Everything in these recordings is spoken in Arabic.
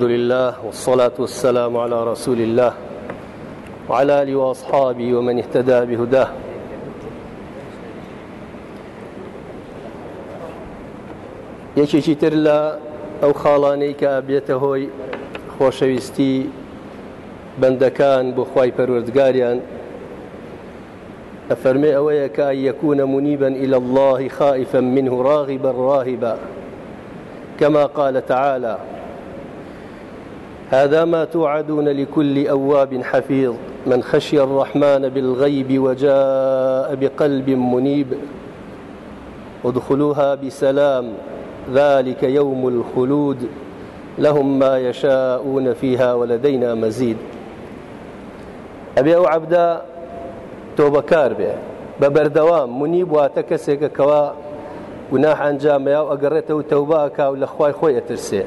الحمد لله والصلاة والسلام على رسول الله وعلى آله وأصحابه ومن اهتدى بهداه. یەکێکی تر لە ئەو خاڵانەی کە بێتە هۆی خۆشەویستی بەندەکان ئەفەرمێ ئەوەیە کە یەکوونە منیبا إلى الله خائفا منه راغبا راهبا كما قال تعالى هذا ما توعدون لكل أواب حفيظ. من خشي الرحمن بالغيب وجاء بقلب منيب. ادخلوها بسلام ذلك يوم الخلود. لهم ما يشاءون فيها ولدينا مزيد. أبي أو عبدا تۆبەکار بێ بە بەردەوام منیب واتە کەسێکە کەوا گوناح ئەنجامەیە و تەوباکە و لە خی خۆی ئەترسێ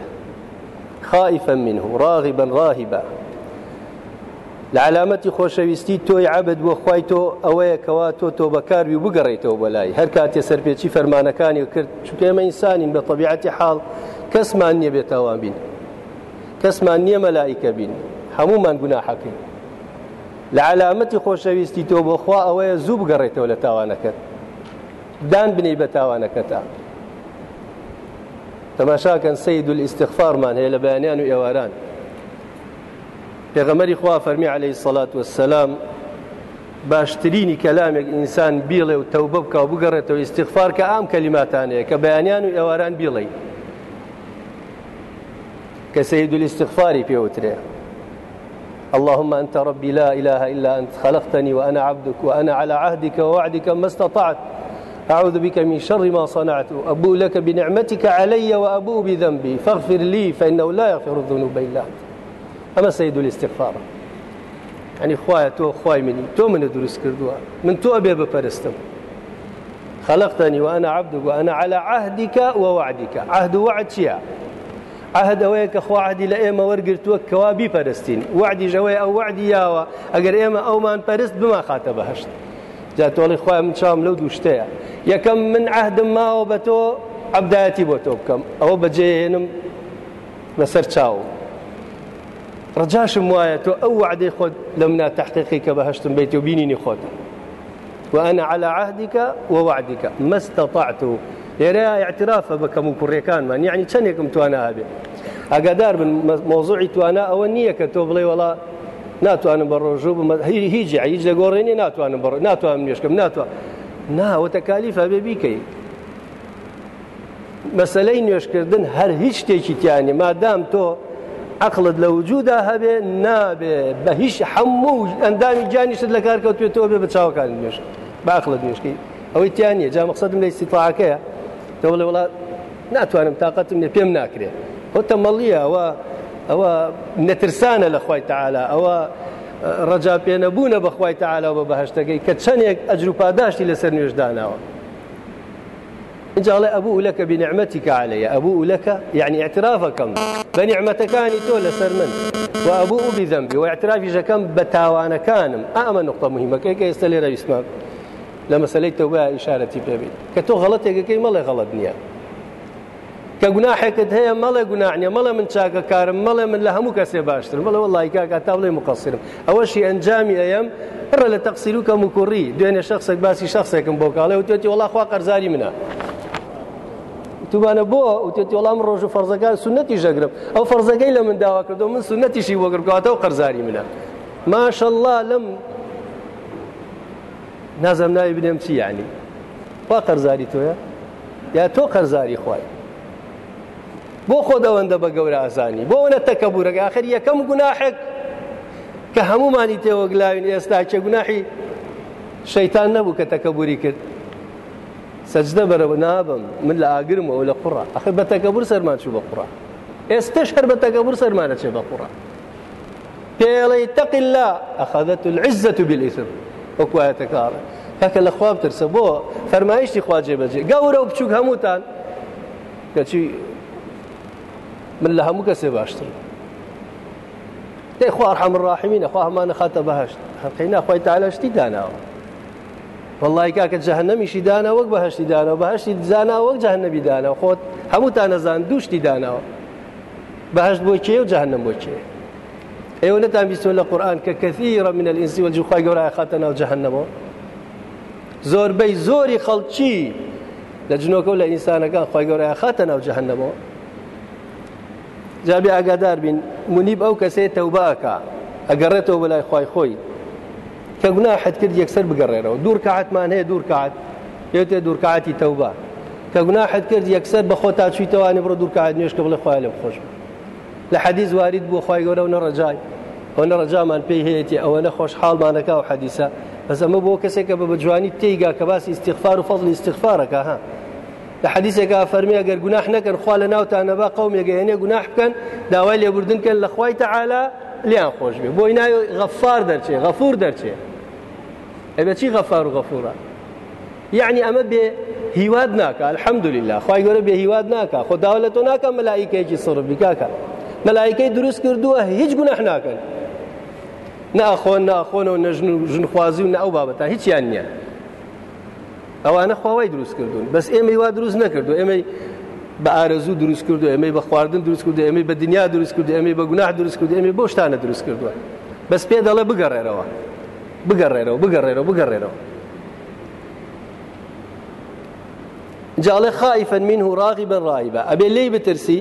خائفا منه راغبا راهبا. لعلامەتی خۆشەویستی تۆی عبد بۆ خی تۆ ئەوەیە کەوا تۆ تۆ بەکاروی بگەڕێیتەوە بەلای هەر کاتێ سەرپێکی فەرمانەکانی کرد چکە ئێمە ئینسانین بە طبیعەتی حاڵ کەسمان نییە بێتەوان بین. کەسمان نییە مەلایکە بین. هەمومان گوناحەکەین. لە علامەتی خۆشەویستی تۆ بۆ خوا ئەوەیە زوو بگەڕێتەوە لە تاوانەکەت. دان بنی بە تاوانەکەتا. تەماشاکەن سید الاستغفارمان هەیە لە بەیانیان و ئێواران پێغەمەری خوا فەرمی عليه الصلاة والسلام باشترینی کەلامێک ئینسان بیڵێ و تەوبە بکە و بگەڕێتەوە استغفار کە ئام کەلیماتانەیە کە بەیانیان و ئێواران اللهم أنت ربي لا إله إلا أنت خلقتني وأنا عبدك وأنا على عهدك ووعدك ما استطعت. أعوذ بك من شر ما صنعت أبوء لك بنعمتك علي وأبوء بذنبي فاغفر لي فإنه لا يغفر الذنوب إلا أنت. ئەمە سيد الاستغفار. یعنی خوایە تۆ خوای منی تۆ منت دروس کردووە من تۆ ئەبێ بپەرستم خلقتني وأنا عبدك وأنا على عهدك ووعدك. عەهد وەعد چییە عەهد ئەوەیە کە خواعدی لە ئێمە وەرگرتووە کەوا بیپەرستین وعدی ژەوەی ئەو وعدی یاوە ئەگەر ئێمە ئەومان پەرست بما خاتە بەهشت جا تۆڵی خۆیان من چاوم لەو دوو شتەیە یەکەم من عهدم ماوە بە تۆ عبدایەتی بۆ تۆ بکەم ئەوە بەجێهێنم لەسەر چاوم ڕجاشم وایە تۆ ئەو وعدەی خۆت لە منە تحقیقی کە بەهشتم وأنا على عهدك ووعدك. ما استطعت. لێرە اعترافە بەکەم و کوڕیەکانمان یعنی چەندێکم توانە هەبێ ئەگادار بن مۆزوعی توانە ئەوە نییە کە تۆ بڵێ وڵا ناتوانم بە ڕۆژوو هیچ هیچ لە گۆڕێنی ناتوانم بڕ ناتوانم نوێشکەم ناتوان ناوە تەکالیفە بێ بیکەی. مەسلەی نوێشکردن هەر هیچ شتێکی تیانێ مادام تۆ عقلت لە وجودا هەبێ نابێ بە هیچ هەموو ئەندامی جانیشت لە کار کەوتێتەوە بێ بە چاوەکان نوێش باقلت نوێشکی. ئەوەی تیانە جا مەقصدم لە استیفاعەکەیە تۆ بڵێ وڵات ناتوانم تااقەتم لێ پێم ناکرێت هۆتە مەڵیە ئەوە ئەوە نەترسانە لە خی تعالا ئەوە ڕجا پێنەبوونە بەخوای تعالا بە بەهشتەکەی کە چەندێک ئەجر و پاداشتی لەسەر نوێژداناوە. اینجاڵێ ئەبوو لەکە بنعممەتیکە عليە ئەبوو لەکە یعنی اعترافەکەم بە نعممەتەکانی تۆ لەسەر من و ئەبوو بذنبی و اعترافی ژەکەم بە تاوانەکانم. ئەمە نقطە مهمەکەی کە ئێستا لێرە ویسمان لە مەسلەی تەوبە ئیشارەتی پێبیت کە تۆ غەڵەتێکەکەی مەڵێ غەڵت نییە. کە گوناحێکت هەیە مەڵێ گوناحنیە مەڵێ من چاکە کارم مەڵێ من لە هەموو کەسێ باشتر. مەڵێ وڵی کاکە تا بڵێ مقصرم. ئەوەشی ئەنجامی ئەم پڕە لە تەقسیر و کەم و کوڕی دوێنێ شخصێک باسی شخصێکم بۆ کاڵێ و توێتی وڵا قەرزاری منە توبانە بۆ وتێتی وەڵام ڕۆژ و فەرزەکان سنەتی ژەگرم ئەو فەرزەکەی من داوا کردو من سنەتیشی وەگرکاتەوە قەرزاری منە ماشەله لەم نازم ناوی بنێم چی یعنی وا قەرزاری تۆیە یا تۆ قەرزاری خوای بۆ خۆ دەوەندە بە گەورە ئازانی بۆ وەنە تەکە بوورەکە. آخر یەکەم گوناحێک کە هەمومانی تێوەگلاوین ئێستا چە گوناحی شەیتان نەبوو کە تەکەبوری کرد. سەجدە بەرەوە نابم من لە ئاگرمەوە لە قوڕە ئەخر بە تەکەبور سەرمان چوو بە قوڕە ئێستش هەر بە تەکەبور سەرمانە چێ بە قوڕە پێڵی تەقیلا ئەخەدەت العزة بالإثم. وەکو ئاەتەکارە. کاکە لە خواب ترسە بۆ فەرمایشتی خواجێ بەجێ. گەورە و بچووک هەمووتان. کەچی من لە هەموو کەسێ باشتر دەی خوار حەمر ڕاحمینە خوا هەمانە خاتە بەهشت هەقی ناخوای تالەشتی داناوە والله کاکە جەهنەمیشی دانا وەک بەهشتی دانەوە بەهشتی زانا وەک جەهنەبی دانەوە خۆت هەموو تا نەزان دووشتی داناوە بەهشت بۆ چێ و جەهنم بۆ چێ ئێوە نەتان بیستۆ لە قورآن کە کەثیرە من الئینسی والجن خوای گەورە خاتە ناو جەهنمەوە زۆربەی زۆری خەڵکی لە جنۆکە و لە ئینسانەکان خی گەورە خاتە جابی ئاگادار بین منیب ئەو کەسێ تەوباکە ئەگەڕێتەوە بەلای خی خۆی کە گوناحت کرد یەکسەر بگەڕێرەوە دوور کەعاتمان هەیە دوور کات پێوتێ دوورکاتی تەوبا کە گوناحت کرد یەکسەر بە خۆ تا چیتەوانی بڕۆ دوورکات نوێشکە بڵێ خخوای لە خۆش لە حەدیز وارد بۆ خی گەورە و نەڕەجای ئەو نەڕەجامان پێی هەیەی ئەوە نەخۆش حاڵمانەکە و حەدیسە بەس ئەمە بۆ کەسێکە بە بەجوانی تێیگا کە باسی استیغفار و فەضلی استیغفارەکە ها. لە حەدیثێکا فەرمی ئەگەر گوناح نەکەن خوا لە ناوتانەبا قومێگە هێنێ گوناح بکەن داوای لێبوردنکەن لە خوای تەعالا لیان خۆش بێ. بۆی ناوی غەفار دەرچێ غەفور دەرچێ. ئەبە چی غەفار و غەفورە؟ یعنی ئەمە بێ هیواد ناکە الحەمدلله خی گەۆرە بێ هیواد ناکە. خۆ داوا لە تۆ ناکە مەلایکەیەکی سڕ بیکاکە مەلایکەی دروست کردووە هیچ گوناح ناکەن. ناخۆن ناخۆنەوە نەژن و ژنخوازی و ئەو بابەتە هیچیان نییە. ئەوانە خواوای دروست کردوون. بەس ئێمە وا دروست نەکردو ئێمەی بە ئارەزوو دروست کردو ئەمەی بە خواردن دروست کردو ئەمەی بە دنیا دروست کردو ئەمەی بە گوناح دروست کردو ئەمەی بۆ شتانە دروست کردووە. بەس پێ دەڵێ بگەڕێرەوە. بگەڕێرەوە بگەڕێرەوە بگەڕێرەوە. جاڵێ خائفا منه راغبا راهبا ئەبێ لێی بترسی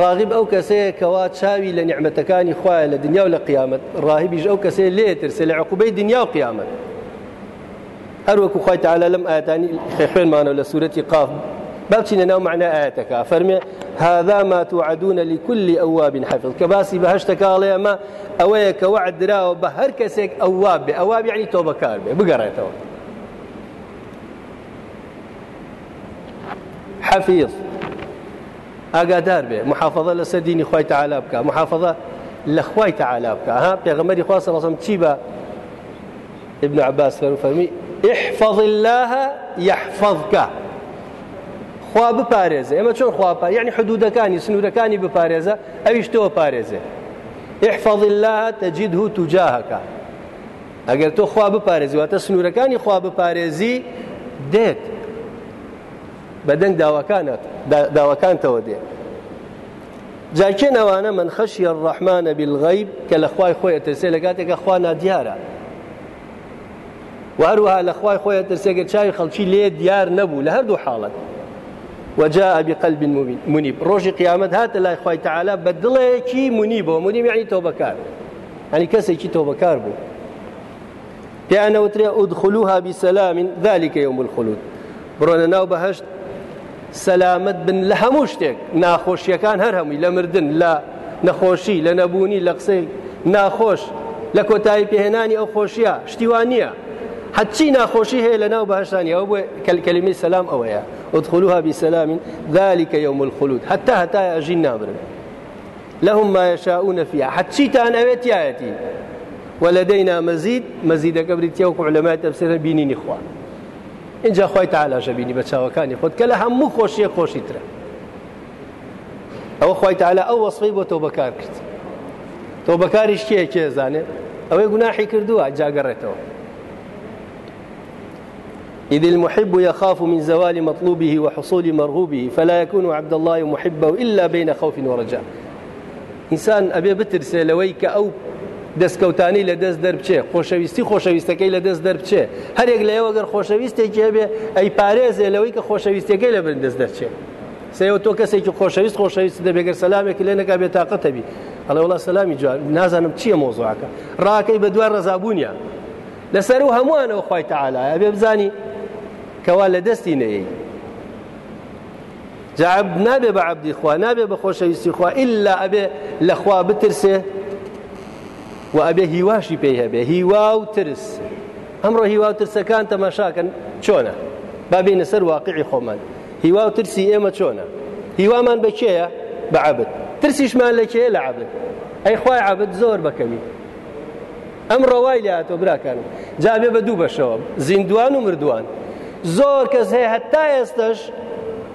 ڕاغب ئەو کەسەیە کەوا چاوی لە نیعممەتەکانی خوایە لە دنیا و لە قیامەت. ڕاهبیش ئەو کەسێ لێ ترسێ لە عقوبەی دنیا و قیامەت. هەروەکو خی تعالی لەم ئاەتانی خوێنمانەوە لە سوورەتی قاف. بابچینە ناو معنى ئاەتەکە فەرمێ هذا ما توعدون لكل أواب حفظ. كباسي بهشتك ما أويك كوعد دراو بهر كسيك أواب أواب يعني توبة كاربة بقرأته حفيظ ئاگادار بێ محافظە لەسەر دینی خی تعالا بکە محافظە لە خی تعالا ها؟ پێغەمەری خوا سەڵسم چی بە ابن عباس فەرمی احفظ الله يحفظك. خوا بپارێزە. ئێمە چۆن خواپا یعنی حدودەکانی سنوورەکانی بپارێزە ئەویش تۆ پارێزێ. احفظ الله تجده تجاهك. ئەگەر تۆ خوا بپارێزی واتە سنوورەکانی خوا بپارێزی دێت. بەدەنگ داواکانت داواکانتەوە دێ. جاکێن ئەوانە من خەشی ڕەحمانە بالغیب کە لە خوای خۆی ئەترسێ لە کاتێکە خوا نادیارە. وهروها لەخوای خۆیان دەرسێگە چاوی خەڵکی لێ دیار نەبوو لە هەردوو حاڵەت وجاء بقلب منيب ڕۆژی قیامەت هاتە لای خی تعالا بە دڵێکی منی بۆ منی یعنی تۆبەکار ئەنی کەسێکی تۆبەکار بوو پیانەوترێ ئودخلوها بسەلامین ذلكکە یوم الخلود. بڕۆنە ناو بەهشت سەلامت بن لە هەموو شتێک ناخۆشیەکان هەر هەمووی لە مردن لە نەخۆشی لە نەبوونی لە قسەی ناخۆش لە کۆتایی پێهێنانی ئەو خۆشیە شتیوان نییە حچی ناخۆشی هەیە لە ناو بەهشتانی ئەو بۆ کەلکەلیمی سەسلام ئەوەیە ادخلوها بسلام. ذلك يوم الخلود. حتى حتى أجين نابرن لهم ما يشاءون فيها. حتى تان أبيت ياتي ولدينا مزيد. مزيد قبل تيوك علماء تفسير بينين إخوان خۆی تعالاشە بینی بە چاوەکانی خۆت کە لە هەموو خۆشیە خۆشیترە ئەوە خۆی تعالا ئەو وەسفی بۆ تۆ بەکار کرد تۆ بەکاریش کێ کێزانێت ئەوەی گوناحی کردووە جاگەڕێتەوە إذ المحب يخاف من زوال مطلوبه وحصول مرغوبه فلا يكون عبد الله محبه إلا بين خوف ورجاء. ئینسان ئەبێ بترسێ لەوەیکە ئەو دەستکەوتانی لە دەست دەربچێ خۆشەویستی خۆشەویستەکەی لە دەست دەربچێ هەرێک لە ئێوەگەر خۆشەویستێکی هەبێ ئەی پارێزێ لەوەی کە خۆشەویستەکەی لە بن دەست دەرچێ سەوە تۆ کەسێکی خۆشەویست خۆشەویست دەبێگەر سەلامێکی لێ نەکا بێت تااقەتەبی ئەڵێ وڵا سەلامی جوان نازانم چییە مۆزوعەکە ڕاکەی بە دوای ڕزابوونیە لەسەر و هەمووانەوە خی تەعاالە ئەبێ بزانی کەوا لە دەستی جعب نابێ بە عبدی خوا نابێ بە خۆشەویستی خوا إلا ئەبێ لەخوا بترسێ و ئەبێ هیواشی پێی هەبێ هیوا و ترس. ئەمڕۆ هیوا و ترسەکان تەماشاکەن چۆنە؟ بابینە سەر واقعی خۆمان. هیوا و ترسی ئێمە چۆنە؟ هیوامان بەکێیە بە عبد. ترسیشمان لە عبد. ئەی خوای عبد زۆر بەکەمی ئەم ڕەوای لاتۆ براکانم. جابێ بە دوو بەشەوە زۆر کەس هەیە هەتا ئێستش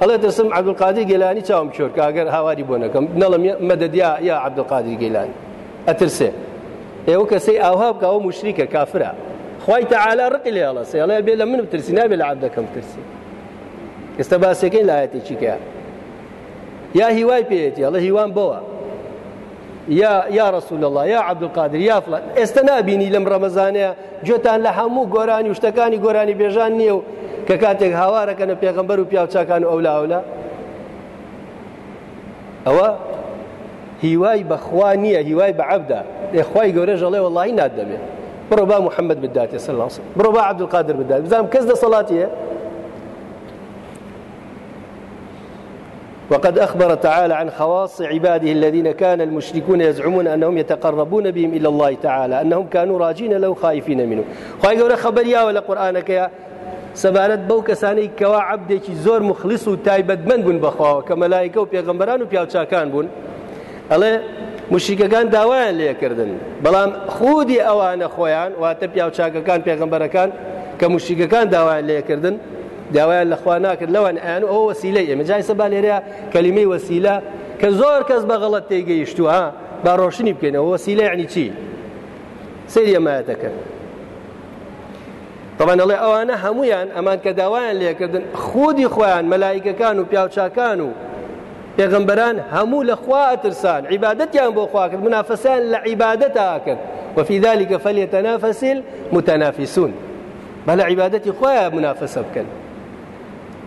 ئەڵێ دەسم عبدولقادی گەلانی چاوم کۆر کە ئەگەر هاواری بۆ نەکەم. نەڵم مەدەدیا یا عبدولقادی گەلانی ئەترسێ. ئێوە کەسەی ئاها بکەوە مشریکە کافرە. خی تەعالا ڕقی لێ ئەڵە سێڵێ بێ لە من بترسی نابێ لە عبدەکەم ترسی. ئێستا باسەکەی لایەتێکی کە یا هیوای پێێتی ئەڵە هیوان بەوە یا یا رسول الله یا عبدالقادر یا فلان. ئێستا نبینی لەم ڕەمەزانەیە گوێتان لە هەموو گۆرانی شتەکانی گۆرانی بێژان نییە و کە کاتێک هاوارەکەنە پێغمبەر و پیاوچکان و ئەولا ئەولا ئەوە هیوای بەخوا نییە هیوای بە عبدا خی گەورە ژەڵێ وڵی نات دەبێت بڕۆ با محەممەد بداتێ سەر بڕۆ با عبدالقادر بدات بزانام کەس دە سەڵاتیە؟ وقد أخبر تعالى عن خواص عباده الذين كان المشركون يزعمون أنهم يتقربون بهم إلى الله تعالى أنهم كانوا راجين له خائفين منه. خوای گەورە خەبەر یاوە لە قورئانەکەیا سەبارەت بەو کەسانەی کەوا عبدێکی زۆر مخلیس و تایبەتمەند بوون بەخواوە کە مەلایکە و پێغمبەران و پیاوچکان بوون. ئەڵێ مشریکەکان داوایان لێکردن. بەڵام خودی ئەوانە خۆیان واتە پیاوچاکەکان پێغمبەرەکان کە مشریکەکان داوایان لێکردن. داوایان لەخوا ناکرد لەوان ئەیان ئەو وسیلەی ئێمە جای سەبا لێرەیە کەلیمەی وسیلە کە زۆر کەس بەغەڵەت تێگەیشتووە. با ڕۆشنی بکەینەوە وسیلە عنی چی؟ سری ئەمایەتەکە. طبعا ئەڵێ ئەوانە هەمویان ئەمان کە داوایان لێکردن خودی خۆیان مەلایکەکان و پیاوچکان و پێغمبەران هەموو لە خوا ئەترسان عیبادەتیان بۆ خواکرد منافەسیان لە عیبادەتا کرد وفي ذلك فليتنافس المتنافسون بەڵە عیبادەتی خۆیان منافەسە بکەن.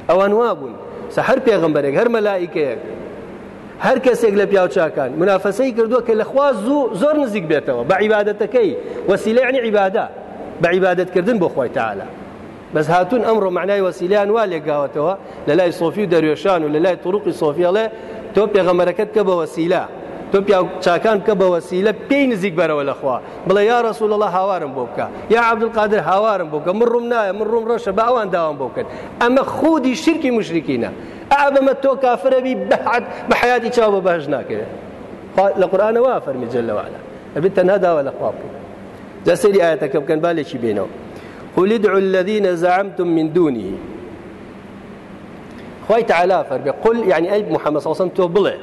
ئەوان وا بوون سەحر پێغمبەرێک هەر مەلایکەیەک هەر کەسێک لە پیاوچکان منافەسەی کردووە کە لەخوا زۆر نزیک بێتەوە. بە عیبادەتەکەی. وسیلە عنی عیبادا بە عیبادەتکردن بۆ خۆی تعالی. بەس هاتون ئەمڕۆ معنای وسیلیان وا لێگاوەتەوە لە لای سۆفی و دەروێشان و لە لای تووڕقی سۆفیاڵێ تۆ پێغەمەرەکەت کە بە وسیلا تۆ چاکان کە بە وسیلە پێی نزیک بەرەوە لەخوا بڵێ یا ڕسوول الله هاوارم بۆ بکە یا عبدالقادر هاوارم بۆ بکە من ڕوم نایە من ڕوم ڕۆشە بە ئەوان داوام بۆ بکەن. ئەمە خودی شرکی مشرکینە ئابەمە تۆ کافرەبی بەحد بە حیاتی چاو بە بەهژ ناکرێت لە قورآانەوە فەرمی جلەوەعلا ئەبێت تەنها داوە لە خوا سەری ئاەتەکە بکەن بالێکی بێنەوە قل ادعوا الذين زعمتم من دونه. خوي تعالى فرق قل يعني أي محمد صلى الله عليه وسلم تبلع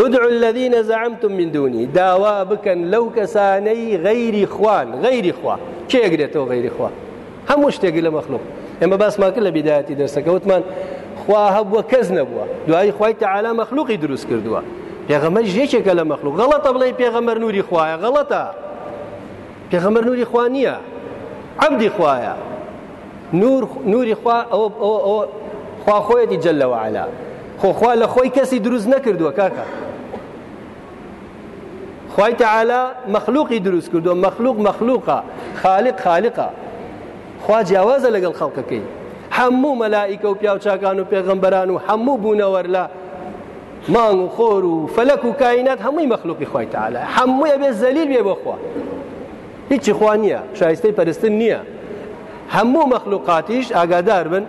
ادعوا الذين زعمتم من دوني داوا بكن لو كساني غير إخوان غير إخوان كي يقرأتوا غير إخوان هم مشتاق لمخلوق أما بس ما كل بداية درسك. وثمان خوا هبوا كز نبوا دعاء خوي تعالى مخلوق يدرس كردوا. پێغەمەر ژێکێکە لە مەخلوق غەڵەتە بڵێ پێغەمەر نوری خوایە غەڵەتە پێغەمەر نوری خوا نییە. عبدی خوایە نور نوری خوا ئەوە خوا خۆیەتی جلەوە علا خۆخوا لە خۆی کەسی دروست نەکردووە کاکە خی تعالا مەخلوقی دروست کردو مەخلوق مەخلوقە خالق خالقە خوا جیاوازە لەگەڵ خەڵکەکەی. هەموو مەلائیکە و پیاوچکان و پێغمبەران و هەموو بوونەوە لە مانگ و خۆر و فەلک و کاینات هەمووی مەخلوقی خی تعالا هەمووی ئەبێ زەلیل بێ هیچی خوا نییە شایستەی پەرستن نییە. هەموو ئاگادار بن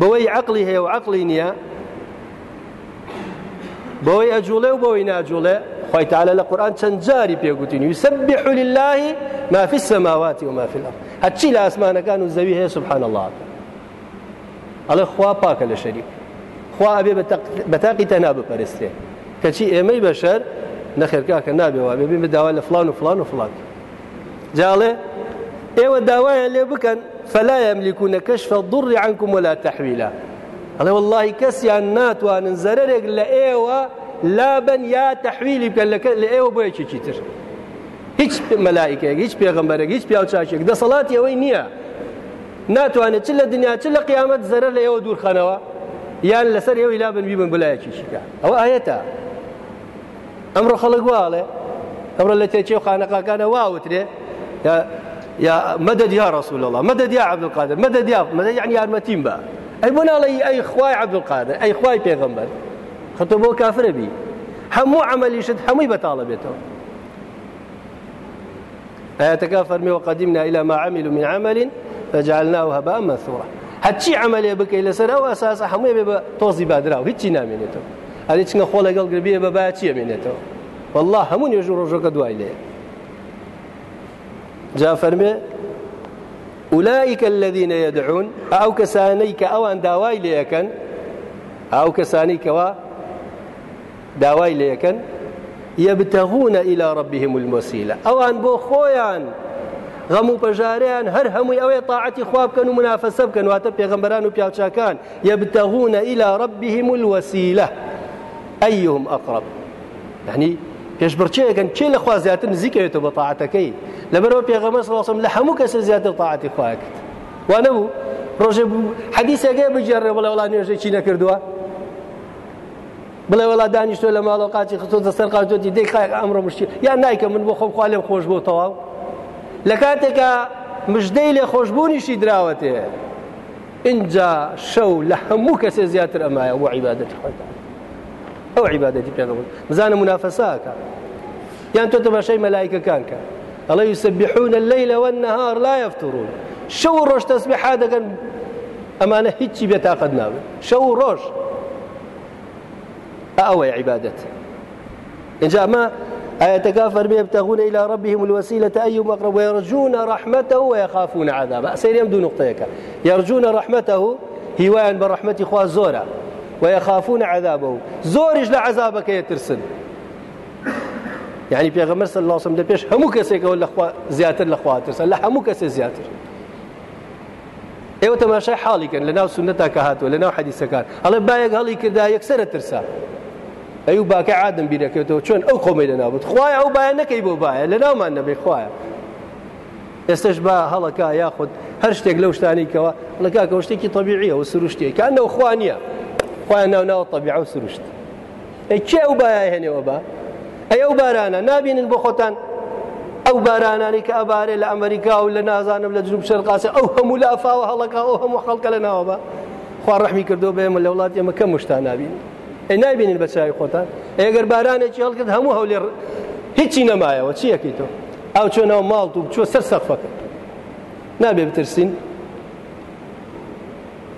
بەوەی عقلی هەیە و عقلی نییە. بەوەی ئەجوڵێ و بەوەی ناجوڵێ خی تعالى لە قورآن جاری پێگوتین. يسبح لله ما في السماوات وما في الأرض. هەچی لە ئاسمانەکان و زەوی سبحان الله ئەڵێ خوا پاکە لە شەریک. خوا ئەبێ بەتاقی تەنا بپەرستێ. کەچی ئێمەی بەشەر نەخێرکاکە نابێەوە بێ بەداوا لە فلان و فلان و فلان. جاڵێ؟ ئێوە داوایان لێ بکەن فلا يملكون كشف الضر عنكم ولا تحويلا الله والله کەسیان ناتوانن زەرێک لە ئێوە لابن یا تەحویلی بکەن لە ئێوە بۆ یەکێکی تر؟ هیچ مەلایکێک هیچ پێغمبەرێک هیچ پیاوچاکێک دەسەڵاتی ئەوەی نییە. ناتوانێت چ لە دنیا چ لە قیامەت زەرە لە ئێوە دوورخانەوە؟ یان لەسەر ئێوەی لابن بیبن بلایەکیشیکە ئەوە ئاەتە. ئەمڕۆ خەڵک واڵێ. ئەمڕۆ لە تێچێ و خانەقاکانە واوترێ. يا مدد يا رسول الله مدد يا عبد القادر مدد يا مدد يعني يارمتين بقى. أي بنا لي أي خواي عبد القادر أي خواي بيغمبر خطبه كافر بي همو عمل يشد همو بطالبته آياتك فرمي وقدمنا إلى ما عملوا من عمل فجعلناه هباء منثورا. هەچی عملێ بکەی لەسەر ئەو ئاساسە هەمووی بێ بە تۆزی بادراوە هیچی نامێنێتەوە هەری چنگە خۆ لەگەڵ گربیە بە با چیە مێنێتەوە والله هەموو نێژ ڕۆژەکە دوای لێ جا فەرمێ أولئك الذين يدعون ئەو کەسانێک ئەوان داوای لێکەن ئەو کەسانێک و داوای لێکەن يبتغون إلى ربهم الوسيلة. ئەوان بۆ خۆیان غەم و پەژاریان هەر هەمووی ئەوەیە تاعەتی خواب بکەن و منافەسە بکەن واتە پێغەمبەران و پیاوچکان یەبتەغونە ئیلا ڕبیهم الوەسیلە أيهم أقرب؟ يعني پێشبڕچەیەکەن چێ لە خوا زیاتر نزیکەوێتەوە بە تاعاتەکەی لەبەرەوە پێغەمە سڵسم لە هەموو کەسە زیاتر تاعاتی خوا کرد وا نەبوو ڕۆژێ حەدیسەکەی بجێڕێ بڵێ وڵا نوێژەی چی نەکردووە بڵێ وڵا دانیشتۆ لە ماڵەوە قاچی خۆ دەسەر قاتۆتی دەی خای ئەمڕۆ مشتی یان نایکە من بۆ خۆم خوا لێم خۆش بۆ تەواو لە کاتێکە مژدەی لێ خۆشببوونیشی دراوەتێ اینجا شەو لە هەموو کەسێ زیاتر ئەمایە بۆ عیبادەتی خۆتان ئەو عیبادەتی پێغەمبەر بزانە منافەساکە یان تۆ تەماشای مەلایکەکان کە ئەڵێ يسبحون الليل والنهار لا يفترون. شەو ڕۆژ تەسبیحا دەکەن ئەمانە هیچی بێتاقەت ناوێت شەو ڕۆژ عیبادەت اینجا ئەمە آياتك فرمي يبتغون إلى ربهم الوسيلة أيهم أقرب ويرجون رحمته ويخافون عذابه. سير يمدو نقطيك يرجون رحمته هوايا برحمة خواه زورا ويخافون عذابه. زورج لعذابك يترسل يعني پیغمبر صلى الله عليه وسلم دپیش همو کسی که لخوا زیاتر لخوا ترسل. لا همو کسی زیاتر ئێوە تەماشای حاڵیکەن لە ناو سنەتا کە هاتووە لە ناو حەدیسەکان ئەڵێ باەک هەڵی کردا یەکسرە ترسا. ئەو باکە عادم بیرەکەوێتەوە چۆن ئەو خۆمەی لە نابوت خوای ئەو باە نەکەی بۆ باە لە ناومان نەبێ خوایە ئێستش با هەڵەکە یاخود هەر شتێک لەو شتانیکەوە لەکاکە شتێکی طبیعیە و سروشتێک کانەوە خوانیە خوایان ناو ناوە طبیع و سروشت چێ ئەو باە هێنێەوە با؟ ئەی ئەو بارانە نابینن بۆ خۆتان ئەو بارانانی کە ئەبارێ لە ئەمریکا و لە نازانم لە جنوب شەرقاسە ئەو هەموو لە ئەفاوە هەڵەکە ئەو هەموو خەڵکە لە ناوە بە خوا ڕحمی کردو بێمە لە وڵات ئێمە کەم مشتان نبین ئەی نایبینین بە چاوی خۆتان ئەگەر بارانێکی هەڵکرد هەموو هەولێ هیچی نەمایەوە. چی یەکی تۆ ئەو چۆنەوە ماڵ و چۆ سەر سەقفەکە؟ نابێ بترسین؟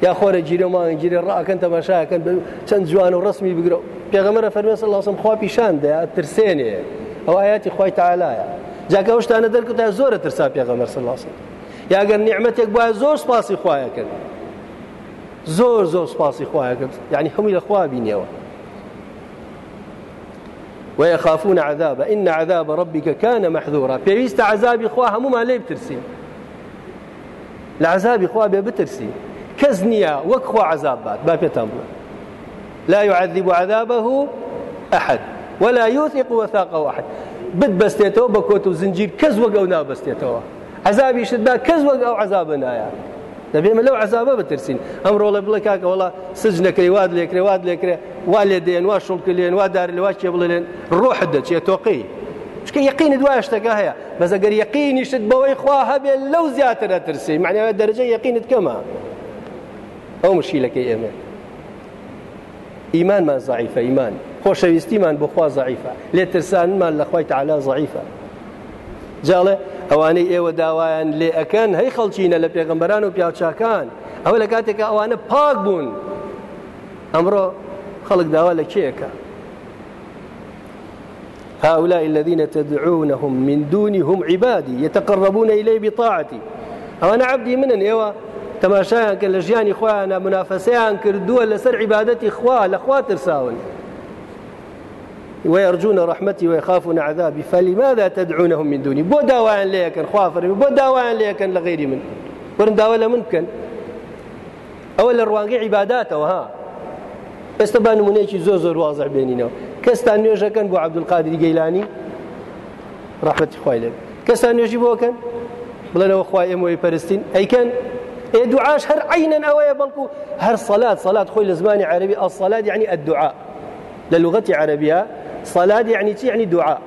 یا خۆرە گیرە ماڵی گیرە ڕاکەن تەماشاکەن چەند جوان و ڕسمی بگرە پێغەمەرە فەرمێ سەڵ لاسم خوا پیشان دەیە ترسێنێ ئەو ئاياتی خۆی تعالایە جاکە ئەو شتانە دەرکتا زۆرە ترسا پێغەمەر سەڵ لاسم یاگەر نیعممەتێک وایە زۆر سپاسی خوایەکەن زۆر زۆر سپاسی خوایەکەن یعنی هەمووی لە خوا بینیەوە ويخافون عذاب إن عذاب ربك كان محذورا. بيست عذاب إخوة هموما ليه بترسين لعذاب إخوة بترسين كزنيا وكخوا عذاب بعد. ما في لا يعذب عذابه أحد ولا يوثق وثاقه أحد. بد بستيتو بكوت وزنجير كز وقو نا بستيتو. عذابي شدنا كز وقو عذابنا يا دەبێمە لەو عذابە بترسین ئەم ڕۆڵە بڵێ کاکە وڵا سجنەکەی واد لێکرێ واد لێکرێ وا لێ دێن وا شڵکە لێن وا دار لەوا چێ بڵێن ڕۆحت دەچێت تۆقی چکە یقینی دوای شتەکە هەیە بەزەگەر یقینیشت بەوەی خوا هەبێ لەو زیاتر دەترسی معنیەوە دەرەجە یقینت کەمە ئەو مشیلەکەی ئێمە. ئیمانمان زعیفە ئیمان. خۆشەویستیمان بۆخوا زعیفە لێ ترسانمان لە خۆی تعالا زعیفە جاڵێ ئەوانەی ئێوە داوایان لێ ئەەکەن هەی خەڵچینە لە پێغمبەران و پیاوچاکان. ئەوە لە کاتێکە ئەوانە پاک بوون. ئەمڕۆ خەڵک داوا لە کێەکە هؤلاء الذين تدعونهم من دوني هم عبادي يتقربون إلي بطاعتي. أنا عبدي منن إيوه تەماشایان کە لە ژیانی خۆیانە منافەسەیان کردووە لەسەر عیبادەتی خوا لە خوا ترساون ويرجون رحمتي ويخافون عذابي. فلماذا تدعونهم من دوني؟ بو داوان ليكن خوافر بو داوان ليكن لغيري من. ورن داوا ممكن أولا الرواقي عباداته وها استبان منيشي زور زور واضح بيننا كستان نيوجا كان بو عبد القادر جيلاني. رحمتي خوالك كستان نيوجي بو كان؟ بلنا اي كان اي دعاش هر عينا أويا بلكو. هر صلاة صلاة خوي لزماني عربي. الصلاة يعني الدعاء. للغة عربية. صلاة يعني يعني دعاء.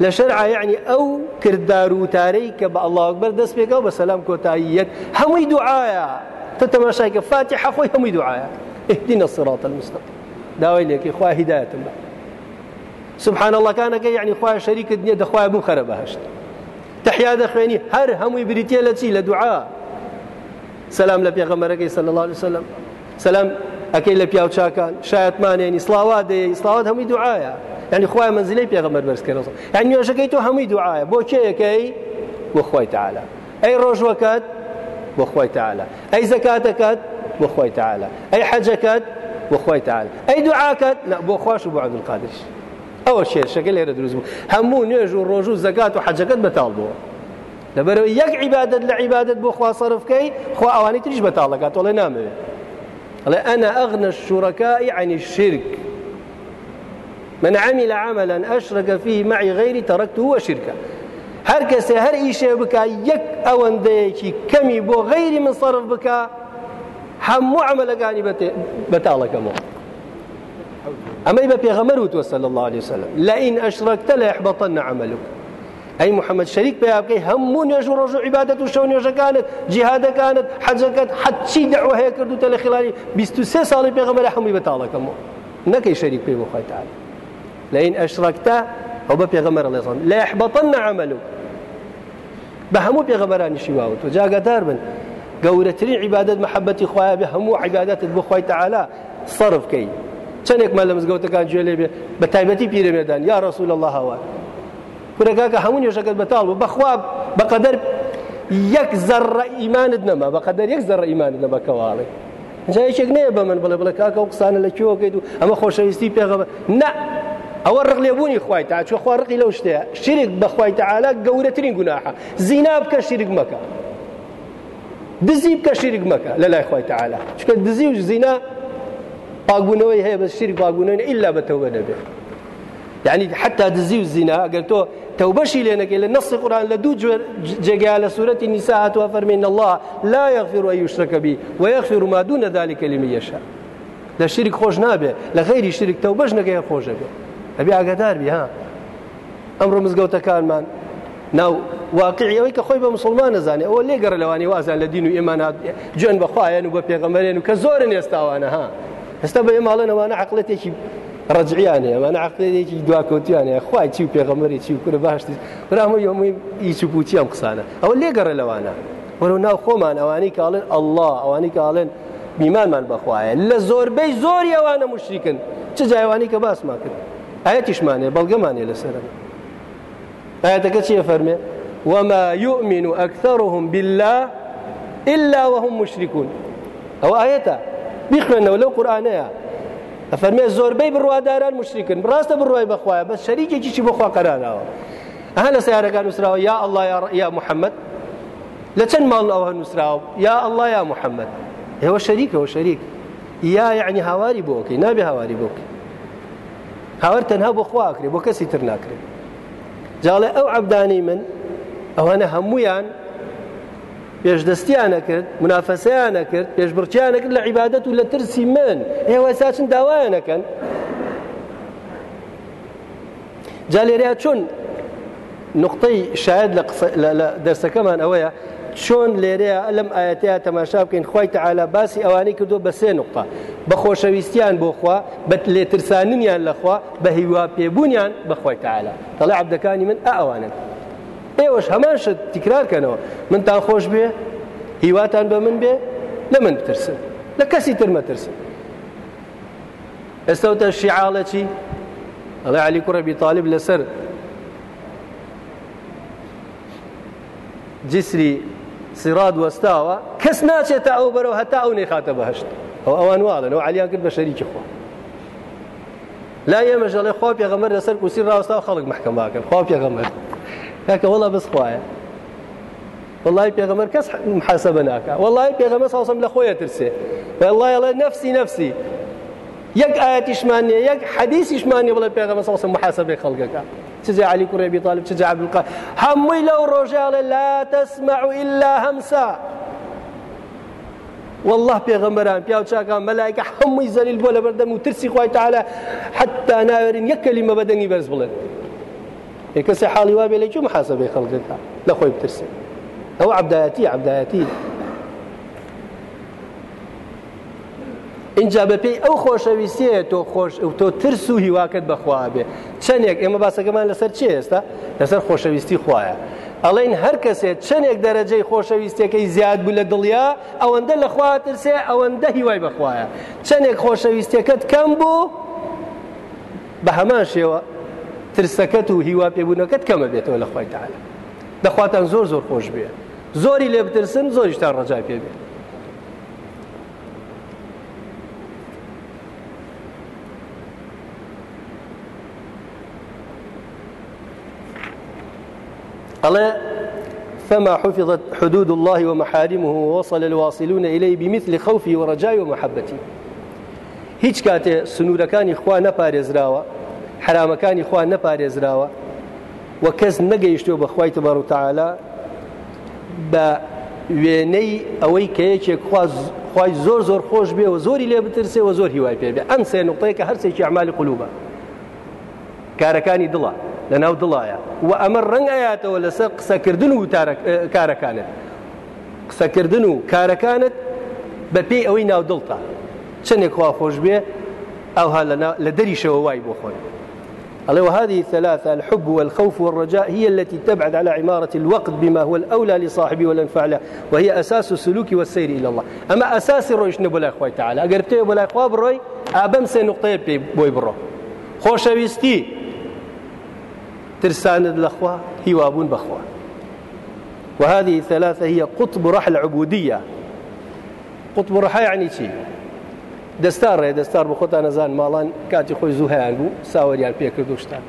لشرع يعني أو كردار وتاريك الله أكبر. دس بيك أو بسلام كوتايك همي دعايا. تتماشاك فاتحة خوي همي دعايا. اهدنا الصراط المستقيم. داوي لك إخوة هداية الله. سبحان الله كان يعني إخوة شريك الدنيا دخوة بن خربهشت تحيا دخويني هر همي بريتيا لتي لدعاء. سلام لە پێغەمەرەکەی سەل الله عليه وسلم سلام ئەەکەی لە پیاو چاکان شایەتمانێنی سلااوات دەیە سلااوات هەمووی دوعاە. ینی خخوای منزلەی پێغەمەر بەرزکەەوە یان نوێژەکەی تۆ هەمووی دوعاە. بۆ کێیەکەی بۆ خۆی تعاالە ئەی ڕۆژوەکەت؟ بۆ خۆی تعاالە ئەی زەکاتەکەت؟ بۆ خۆی تعاالە ئەی حەجەکەت؟ بۆ خۆی تعاالە ئەی دوعاکەت؟ بۆ خۆش و بۆ عبدولقادرش ئەوە شێرشەکە لێرە دروست بوو. هەموو نوێژ و ڕۆژ و زەکات و حەجەکەت بەتاڵ بووە. لەبەرەوە یەک عیبادت لە عیبادت بۆ خوا تریش بەتاڵەکات تۆڵێ نامەوێت ئەڵێ ئەنا ئەغنە الشورەکەی عینی الشرك. من عمل عملا أشرك فيه معي غيري تركته وشركه. هەر کەسێ هەر ئیشێ بکە یەک ئەوەندەیەکی کەمی بۆ غەیری من صرف بکە هەموو عملەکانی بەتاڵەکەمەوە ئەمەی بە پێغەمەر وتوە صلى الله عليه وسلم لئن أشركت ليحبطن عملك أي محمد شريك بها بكي همون يجو رجو عبادة وشون يجا كانت جهاد كانت حج كانت حتى دعوة هي كردو تل خلالي بيستو سي صالي بيغمر حمي بتالك نكي شريك بيه بخوي تعالى لئن أشركت أو بيغمر الله صلى لا يحبطن عملك بهمو بيغمراني شواوت وجاء قدار من محبەتی خخوای بێ هەموو عیبادەتت بۆ خۆی تعالا صرف چەندێکمان لە مزگەوتەکان گوێ لێ بێ بە تایبەتی پیرەمێدان یا ڕسول الله هەوە کورەکە هەموو نوێژەکەت بەتاڵ بوو بەخوا بەقەدەر یەک زەڕە ئیمانت نەما بەقەدەر یەک زەڕە ئیمانت نەبە کەواڵێ جایەکێک نەیە بە من بڵێ بڵێ کاکە و قسانە لە کوێکەیت و ئەمە خۆشەویستی پێغەبە نە ئەوە ڕق لێبوونی خخوای تا چۆ خوا ڕقی لەو شتەیە شرێک بەخوای تعالا گەورەترین گوناحە زینا بکە شیرک مەکە دزی بکە شیرک مەکە لە لای خخوای تعالا چکە دزی و زینا پاگبوونەوەی هەیە بە شیرک پاگبوونەوەی ئللا بەتەوە دەبێت يعني حتى دزي والزنا قال تو توبشي لأنك إلى نص القرآن لدو جاء على سورة النساء توفر من الله لا يغفر أن يشرك به ويغفر ما دون ذلك لمن يشاء. لا شرك خوش نابه لغير شرك توبش نكيه خوش به أبي ئاگادار بی ها. ئەمڕۆ مزگەوتەکانمان ناو واقعی ئەوەی کە خۆی بە مسلمان نزانێ ئەوە لێگەڕ لەوانی وازان لە دین و ئێمانات جوێن بەخوایەن و بە پێغەمەرێن و کە زۆرن ئێستاوانە ها ڕجعیانێ ئەمانە عقلێکی دواکەوتیانێ خوای چی و پێغەمەری چی و کورە باشتی برامە یۆمەی هیچ پوچی ئەم قسانە ئەوە لێگەڕە لەوانە وەرە ناو خۆمان ئەوانی کاڵێن ئەله ئەوانی کاڵێن بیمانمان بەخوایە لە زۆربەی زۆری ئەوانە مشریکن چ جایوانی کە باسمان کرد ئاەتیشمانێ بەڵگەمانێ لەسرە ئاەتەکە چیە فەرمێ وما يؤمن أكثرهم بالله إلا وهم مشركون. أو آية. بيخوێنەوە لەو قورآانەیە ئەفەرمێ زۆربەی بڕواداران مشریکن ڕاستە بڕوای بەخوایە بەس شەریکێکی بخوا قەراناوە ئەها لە سیارەکان نووسراوە یا الله یا محەممەد لە چەند ماڵ ئەوە نووسراوە یا الله یا محەممەد ئێوە شەریکەوە شەریک یا یعنی هاواری بۆکەی نابێ هاواری بۆکەی هاوەر تەنها بۆ خواکرێ بۆ کەسی تر ناکرێت جاڵێ ئەو عبدانی من ئەوانە هەمویان پێشدەستیانە کرد منافەسەیانە کرد پێشبڕچیانە کرد لە عیبادەت و لە ترسی من. ئێوە ساچن داوایانەکەن جا لێریا چۆن نقطەی شاید لە دەرسەکەمان ئەوەیە چۆن لێرەیە لەم ئاەتەیە تەماشا بکەین خی تەعالا باسی ئەوانەی کردو بە سێ نقطە. بە خۆشەویستیان بۆخوا بە لێترساننیان لەخوا بە هیوا پێبوونیان بەخۆی تەعالا. دەڵێ عبدەکانی من ئەوانن. ئێوەش هەمان شت تکرارکەنەوە منتان خۆش بێ؟ هیواتان بە من بێ؟ لە من بترسن. لە کەسی تر مەترسن. ئێستاوتە شیعاڵە چی؟ ئەڵێ علی کوڕەبی طالب لەسەر جسری سیراد وەستاوە کەس ناچێتە ئەو بەرەوە هەتا ئەو نێخاتە بەهشت. ئەو ئەوان واڵن ئەو علیان کرد بە شەریکی خۆ. لا ئێمەژەڵێ خوا پێغەمەر لەسەر کوسی ڕاوستا خەڵک محکەماکەن خوا پێغەمەر کاکە وەڵا بس خوایە والله پێغەمەر کەس محاسبە ناکە والله پێغەمە ساوسم لە خۆیە ترسێ والله ئەڵێ نفسی نفسی یەک ئاەتیشمان نیە یەک حەدیسیشمانی بڵێ پێغەمە ساوسم محاسبەی خەڵکەکە تجي علي كرة أبي طالب تجي عبد القادر همي لو رجال لا تسمع إلا همسا والله پێغەمبەران پیا چاکان مەلایکە هەمووی زەلیل بۆ لە بەردەم و ترسی خی تعالا حتا ناوێرین یەک کەلیمە بەدەنگی بەرز بڵێن کەسی حاڵی وا بێ لە چوو محاسبەی خەڵکەکە لە خۆی بترسێ. ئەوە عبدایەتی عبدایەتی اینجا بەپێی ئەو خۆشەویستیە تۆ خۆش تۆ ترس و هیواکەت بەخوا بێ. چەندێک ئێمە باسەکەمان لەسەر چی ئێستا؟ لەسەر خۆشەویستی خوایە ئەڵین هەر کەسێت چەندێک دەرەجەی خۆشەویستەکەی زیاد بوو لە دڵیا ئەوەندە لە خوا ترسێ ئەوەندە هیوای بەخوایە. چەندێک خۆشەویستەکەت کەم بوو؟ بە هەمان شێوە ترسەکەت و هیوا پێبوونەکەت کەمە بێتەوە لە خۆی تعالی. دەخواتان زۆر زۆر خۆش بێ. زۆری لێ بترسن زۆریشتان ڕجای پێ بێت قال فما حفظت حدود الله ومحارمه ووصل الواصلون إليه بمثل خوفه ورجائه ومحبته هیچ کاتێ سنوورەکانی خوا نەپارێزراوە. حرامەکانی خوا نەپارێزراوە و کەس نەگەیشتۆ بەخوای تبەڕ و تعالا بە وێنەی ئەوەی کە یەکێک خی زۆر زۆر خۆش بێ و زۆری لێ بترسێ و زۆر هیوای پێ بێ ئەم سێ نقطەیە کە هەرسێکی ئەعمالی قلوبە. کارەکانی دڵە لە ناو دڵایە. و ئەمە ڕنگ ئاياتەوە لەسەر قسەکردن و کارەکانت. قسەکردن و کارەکانت بە پێی ئەوەی ناو دڵتە چندێک خوا خۆش بێ ئەوها لە دەریشەوە وای بۆ خۆی. الله وهذه الثلاثة الحب والخوف والرجاء هي التي تبعد على عمارة الوقت بما هو الأولى لصاحبه والأنفع له وهي أساس السلوك والسير إلى الله. أما أساس الرويش نبولا أخوي تعالى. أقرب تيه بولا أخوة بروي أبم سنقطة بوي برو خوشويستي ترساند الأخوة هوابون بأخوة وهذه الثلاثة هي قطب رحل عبودية. قطب رحل يعني شيء دەستار ڕێ دەستار بە خۆتان نەزان ماڵان کاتی خۆی زوو هەیان بوو ساوەریان پێکرد و شتان.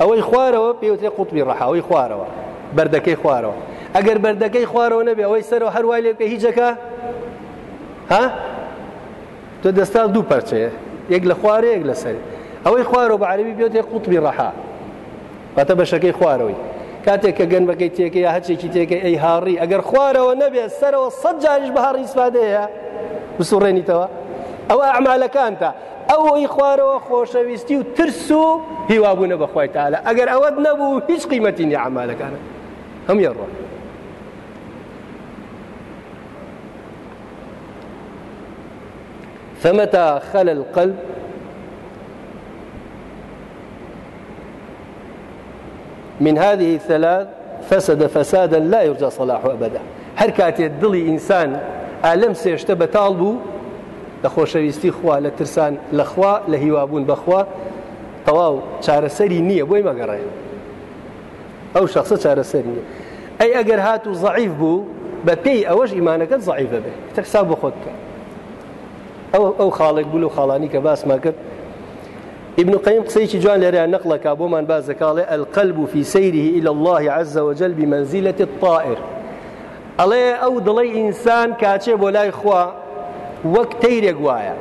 ئەوەی خوارەوە پێوتێ قوتبی ڕەحاوی خوارەوە بەردەکەی خوارەوە. ئەگەر بەردەکەی خوارەوە نەبێ ئەوەی سەرەوە هەروای لێکە هیچەکە ها؟ تۆ دەستار دوو پەرچەیە یەک لە خوارە یەک لە سەر ئەوەی خوارەوە بە عربی بێتێ قوتبی ڕەحا. باتە بەشەکەی خوارەوەی. کاتێک کە گەنبەکەی تێکە یا هەچێکی تێکە ئەی هاڕی ئەگەر خوارەوە نەبێت سەرەوە سەد جاریش بە هاڕی سپادەیە بسوڕێنیتەوە؟ ئەوە ئەعمالەکانتە. ئەوەی خوارەوە خۆشەویستی و ترس و هیوابوونە بەخوای تاالە ئەگەر ئەوەت نەبوو هیچ قیمەتی نی ئەعمالەکانە. هەم یڕۆ فمتى خل القلب؟ من هذه الثلاث فسد فسادا لا يرجى صلاحه أبدا. هر كاتي دڵی ئینسان ئالەم سێشتە بەتاڵ بوو لە خۆشەویستی خوا لە ترسان لەخوا لە هیوابوون بەخوا تەواو چارەسەری نییە بۆی مەگەڕێ ئەو شخصە چارەسەر نییە. ئەی ئەگەر هات و زعیف بوو بە پێی ئەوەش ئیمانەکەت زعیفە بێ. تەحساب بە خۆت بکە. ئەو ئەو خاڵێک بوو و خاڵانی کە باسمان کرد ابن قيم قصيتي جوان لري نقلة كابومان باز قال القلب في سيره إلى الله عز وجل بمنزلة الطائر. الله أو ضلي إنسان كاتب ولا إخوة تەیرێک وایە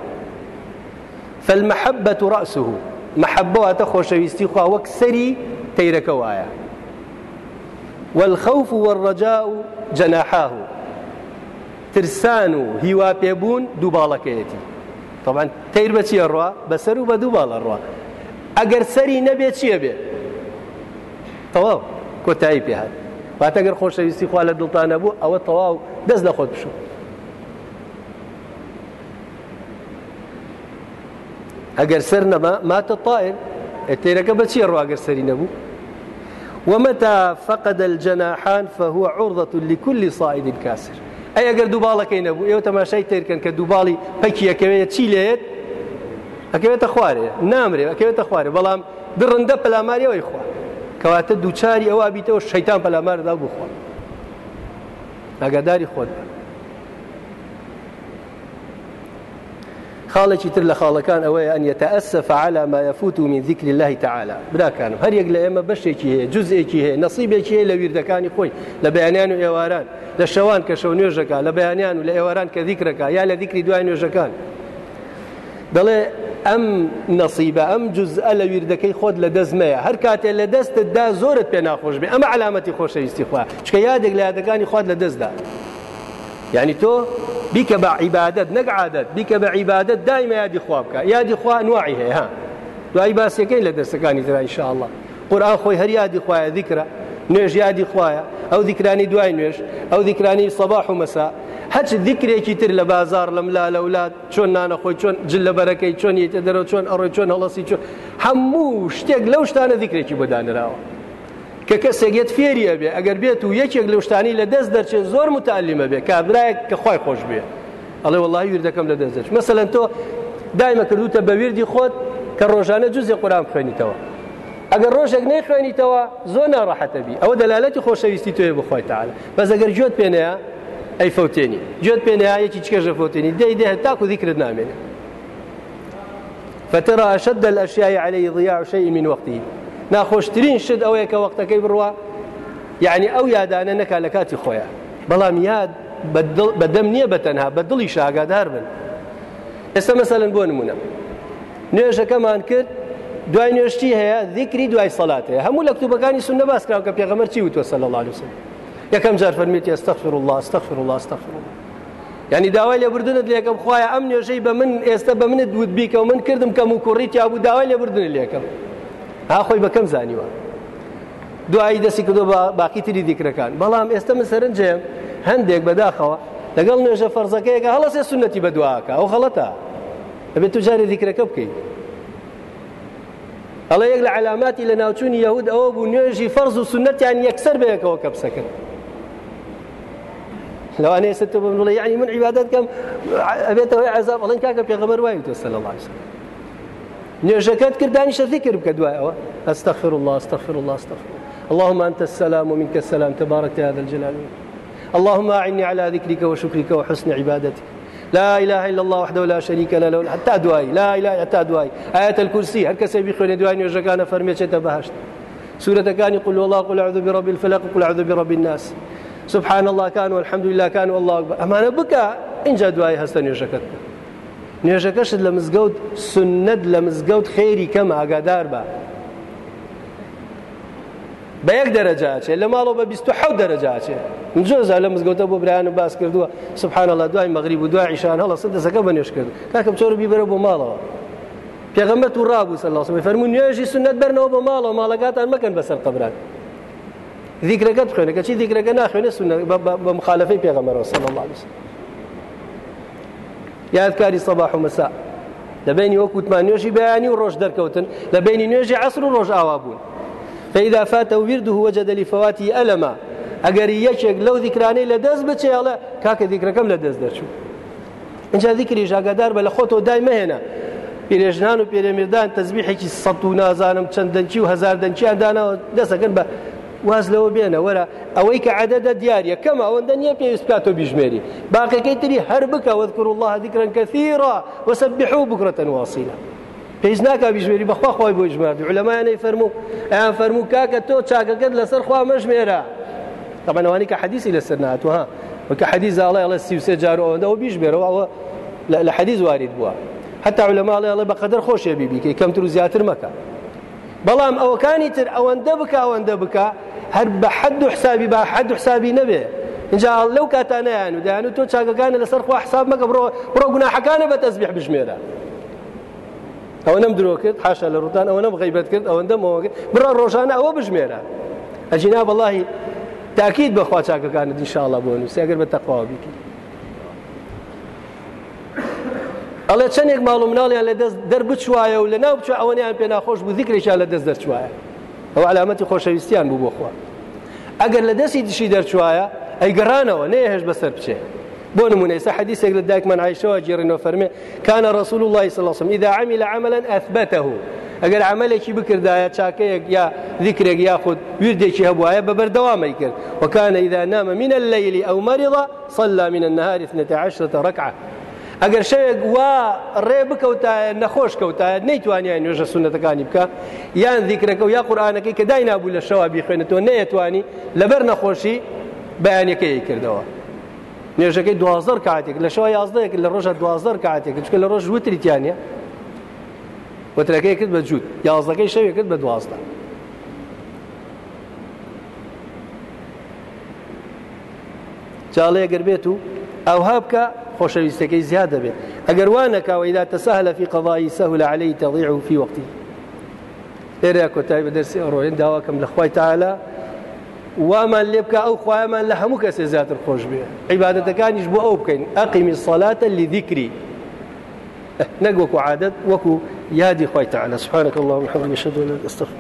فالمحبة رأسه. خۆشەویستی خوا وەک سەری تەیرەکە وایە والخوف والرجاء جناحاه. ترسان و هیوا پێبوون دووباڵەکەیەتی طبعا تەیر بە چیە ڕوا بەسەر و بە دووباڵە ڕوا ئەگەر سەری نەبێت چییە بێ تەواو کۆتایی پێهات واتەگەر خۆشەویستی خوا لە دڵتانە بوو ئەوە تەواو دەست لە خۆت بشوو ئەگەر سەر نەما ماتە طائر تێرەکە بەچی ڕواگەر سەری ومتى فقد الجناحان فهو عرضة لكل صائد كاسر. ئەی ئەگەر دووباڵەکەی نەبوو ئێوە تەماشای تێرکەن کە دووباڵی پەکیەکەوێت چی لێت ئەکەوێتە خوارێ نامرێ ئەکەوێتە خوارێ بەڵام درڕندە پەلاماریەوەی خوا کەواتە دووچاری ئەوە بیتەوە شەیتان پەلاماردا بخوا ئەگەداری خۆت بە خاڵێکی تر لە خاڵەکان ئەوەیە ئەن يتأسف على ما يفوت من ذكر الله تعالى. براکانم هەر یەک لە ئێمە بەشێکی هەیە جزئێکی هەیە نصیبێکی هەیە لە ویردەکانی خۆی لە بەیانیان و ئێواران لە شەوان کە شەو نوێژەکە لە بەیانیان و لە ئێواران کە دیکرەکە یا لە دیکری دوای نوێژەکان دەڵێ ئەم نصیبە ئەم جزءە لە ویردەکەی خۆت لە دەستمەیە هەر کاتێ لە دەستتدا زۆرت پێ ناخۆش بێ ئەمە علامەتی خۆشەویستی خوا چکە یادێک لە یادەکانی خوات لە دەستدا یعنی تۆ بیکە بە عیبادت نەک عادەت بیکە بە عیبادت دایمە یادی خوا بکە. یادی خوا نوعی هەیە ها. دوای باسیەکەی لە دەستەکانی ترا ئینشاءالله قورآن خۆی هەر یادی خوایە ذیکرە نوێژ یادی خوایە. ئەو دیکرانی دوای نوێش ئەو دیکرانی سەباح و مەسا هەچ دیکرێکی تر لە بازار لە ملا لە وڵات چۆن نانەخۆی چۆن جل لە بەرەکەی چۆن یتە دەرەوە چۆن ئەڕۆی چۆن هەڵەسی چۆن. هەموو شتێک لەو شتانە دیکرێکی بۆدانراوە کە کەسێکێت فێریە بێ ئەگەر بێت و یەکێک لە شتانی لە دەست دەرچێت زۆر متعلیمە بێ. کابراایك کە خی خۆش بێ. ئەڵێ وڵی ویردەکەم لە دەست دەچ مەسەلەن تۆ دایمە کردوتە بە ویردی خۆت کە ڕۆژانە جوزی قورام خوێنیتەوە ئەگەر ڕۆژێک نەی خوێنیتەوە زۆر ناڕەحەتەبی ئەوە دەلالەتی خۆشەویستی توێ بخۆی تعاالە بەس ئەگەر جوت پێنەیە ئەی فوتێنی جوت پێنەیە یەکی چکەژە فوتێنی دەی دێ تاکو ذیکرت نامێنێ. فترى أشد الأشياء عليه ضياع شيء من وقته. ناخۆشترین شت ئەوەیە کە وەختەکەی بڕوە. یعنی ئەو یادانە نەکا لە کاتی خۆیان. بەڵام یاد بەدەم نییە بە تەنها بە دڵی شاگادار بن. ئێستا مەسەلەن بۆ نمونە. نوێژەکەمان کرد دوای نوێشتی هەیە ذیکری دوای سەڵات هەیە. هەموو لە کتوبەکانی سنە باس کراوە کە پێغەمەر چی وتوە صلی الله وسلم. یەکەم جار فەرمیێتی استغفر الله استغفر الله استغفر الله ینی داوای لێبوردنت لێکم خخوایە ئەم نوێژەی بە من ئێستا بە منت دوت بیکە و من کردم کەم و کوڕیت یا بوو داوای لێبوردن لێکم ها خۆی بەکەم زانیوە؟ دوایی دەستی کردو باقی تری دیکرەکان. بەڵام ئێستا من سەرنجێم هەندێک بەداخەوە. لەگەڵ نوێژە فەرزەکەیەکە هەڵەسێ سنەتی بە دواکە. ئەو خەڵەتە. دەبێت تو جارێ دیکرەکە بکەیت ئەڵە یەک لە علاماتی لە ناوچوونی یهود ئەوە بوو نوێژی فەرز و سنەتیان یەکسەر بەیەکەوە کە بسەکەن لەوانەیە ست بم بڵێ یعنی من عیبادت کەم. ئەبێتەوەی عذاب. ئەڵەن کاکە پێغەمبەر وای تۆ سەل الله عليه وسلم کردانی شەذیکر بکە دوایەوە أستغفر الله أستغفر الله أستغفر اللهم أنت السلام ومنك السلام تبارك هذا الجلال اللهم أعني على ذكرك وشكرك وحسن عبادتك. لا إله إلا الله وحده لا شريك له حتى دواي. لا إله حتى دواي. آية الكرسي. هر كسي دواي نوجكان فرمية بهشت سورة كان يقول والله قل أعوذ برب الفلق قل أعوذ برب الناس. سبحان الله كان والحمد لله كان والله أكبر. أما أنا بكى إن جا دواي هستا نوجكت نوێژەکەشت لە مزگەوت سنت لە مزگەوت خێری کەم ئاگادار بە. بە یەک دەرەجاچێ لە ماڵەوە بە 26 دەرەجاچێ جۆزا لە مزگەوتە بۆ برایانم باس کردووە. سبحان الله دوای مەغریب و دوای عیشان هەڵە سە دەسەکە بە نوێش کرد. کاکەم چۆر بیبەرە بۆ ماڵەوە. پێغەمبەت و ڕابوو سەر لاسە فەرمو نوێژی سنت بەرنەوە بۆ ماڵەوە ماڵەکاتان مەکەن بەسەر قبران ذیکرەکەت خوێنە کەچی ذیکرەکە ناخوێنە بە مخالفەی پێغەمبەرەوە صلی الله عليه وسلم. یادکاری سەباح و مەسا لە بینی وەکوتمان نوێژی بەیانی و ڕۆژ دەرکەوتن لە بینی نوێژی عسر و فإذا فات ورده وجد لفواته ألما. ئەگەر یەکێک لەو دیکرانەی لە دەست بچێڵە کاکە دیکرەکەم لە دەست دەرچوو اینجا دیکری ژاگادار بە لە خۆتەوە دای مەهێنا پیرێژنان و پێرەمیردان تەزبیحێکی سە و نازانم چەند دەنجی و هزار دەسەکەن بە واز لەوە بێنە. وەرە ئەوەی کە عدەدە دیارە کەم ئەوەندە نییە پێویست بکاتۆ بیژمێری. باقیەکەی تری هەر بکە. وەذکر الله ذکرا كثيرا وسبحوا بكرة واصيلا. ناکە بیژمێری. بەخوا خۆی بۆ ژمارد علەمایانەی فەرموو ئەیان فەرموو کاکە تۆ چاکەکەت لەسەر خوا کە حەدیسی لەسەر ناتوها وەکە حەدیز ئاڵێ ئەڵە سیوسێ جار ئەوەندەەوە بیژمێرەوە ئەوە لە حەدیز وارد بووە. حتا علەماڵێ ئەڵێ بەقدر خۆشێ بیبیکەی کەمتر و زیاتر مەکە. بەڵام ئەوەکانی تر ئەوەندە بکە ئەوەندە بکە هەر بە حد و حسابی با حد و حسابی نەبێ اینجا لەو کاتانەیان و دایان و تۆ چاکەکانە لەسەر خوا حساب مەکە بڕۆ بڕۆ گوناحەکانە بە تەزبیح بژمێرە. ئەوە نەم درۆ کرد حاشا لە ڕوتان ئەوە نەم غیبەت کرد ئەوەندە بڕە ڕۆژانە ئەوە بژمێرە. ئەجینا بەڵی تاکیید بەخوا چاکەکانت انشاءڵە بۆ نووسی ئەگەر بە تەخوا بیکەیت ئەڵێ چەندێک ماڵ مناڵیان لە دەست دەربچوایە و لە ناو بچوە ئەوەیان پێ ناخۆش بوو دیکرێکیان لە دەست ئەو علامەتی خۆشەویستیان بوو بۆ خوا. ئەگەر لە دەستی دشی دەرچوایە ئەی گەڕانەوە نەیەهێش بەسەر بچێ. بۆ نمونە ئێستا حديثك لدايك من عائشة جيرين وفرمي كان رسول الله صلى الله عليه وسلم إذا عمل عملا أثبته. ئەگەر عملێکی بکردایە چاکەیەک یا ذیکرێک یاخود وردێکی هەبواە بە بەردەوامەی کرد. وكان إذا نام من الليل أو مرض صلى من النهار 12 ركعة. ئەگەر شەیەک وا ڕێ بکەوتایە نەخۆش کەوتایە نەیتوانیان نوێژە سونەتەکانی بکە. یان ذیکرەکە و یا قورآانەکەی کە دای نابوو لە شەوا بیخوێنێتەوە نەیەتوانی لەبەر نەخۆشی بەیانەکەی کردەوە. نوێژەکەی دوازەر کاتێک لە شەوە یازدەیەک لە ڕۆژە دوازەر کاتێک چکە لە ڕۆژ وتریتیانە. وترەکەی کرد بە جوود یازدەکەی شەوێ کرد بە دوازدە. جاڵەیە گەر بێت و ئەوها بکە خۆشەویستەکەی زیاد دەبێت ئەگەر وانەکەوە ئیدا تەسەهلە فی قضایی سەهل عليه تضيع في بە دەرسی ئەڕۆین داواکەم لە خوای تعالی وأمان لێ بکە ئەو خۆیان لە هەموو کەسێ زیاتر خۆش بێ عیباەتەکانیش بۆ ئەو بکەین ئەقیمی سەلاتە لذیکری نەک وەکو عادەت وەکو یادی خۆی تعالە سبحانك اللهم وبحمدك. أشهد أن لا إله